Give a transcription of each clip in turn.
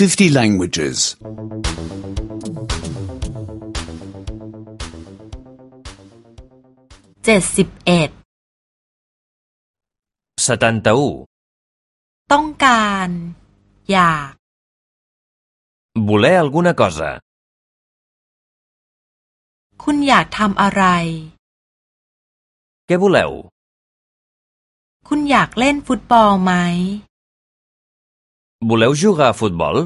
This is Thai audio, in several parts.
50 languages. เจ็ดสิบเอ็ด 71. ต้องการ อยาก Voler alguna cosa. คุณอยากทำอะไร Què voleu? คุณอยากเล่นฟุตบอลไหม Voleu jugar a futbol?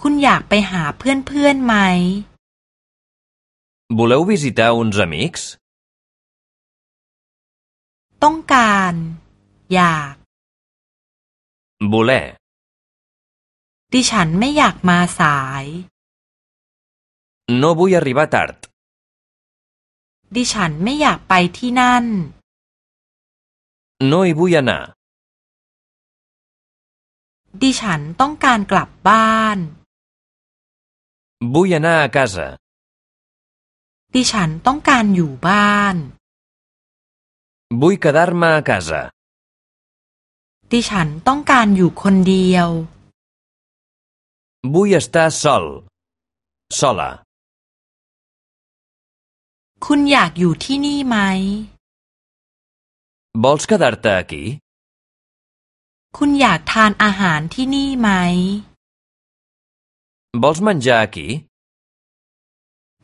คุณอยากไปหาเพื่อนๆไหม Voleu visitar uns amics? ต้องการ อยาก Voler. ดิฉันไม่อยากมาสาย No vull arribar tard. ดิฉันไม่อยากไปที่นั่น No hi vull anar. ดิฉันต้องการกลับบ้าน Vull anar a casa. ดิฉันต้องการอยู่บ้าน Vull quedar-me a casa. ดิฉันต้องการอยู่คนเดียว Vull estar sol. Sola. คุณอยากอยู่ที่นี่ไหม Vols quedar-te aquí? คุณอยากทานอาหารที่นี่ไหม Vols menjar aquí?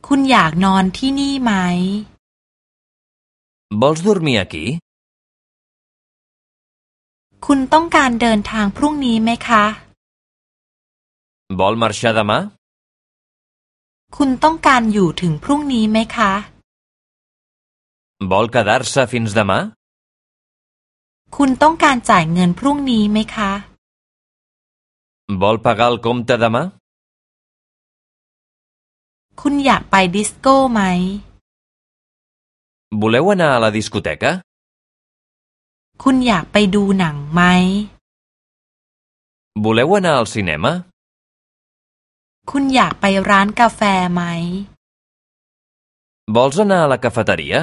คุณอยากนอนที่นี่ไหม Vols dormir aquí? คุณต้องการเดินทางพรุ่งนี้ไหมคะ Vol marxar demà? คุณต้องการอยู่ถึงพรุ่งนี้ไหมคะ Vol quedar-se fins demà? คุณต้องการจ่ายเงินพรุ่งนี้ไหมคะ Vol pagar el compte demà? คุณอยากไปดิสโก้ไหม Voleu anar a la discoteca? คุณอยากไปดูหนังไหม Voleu anar al cinema? คุณอยากไปร้านกาแฟไหม Vols anar a la cafeteria?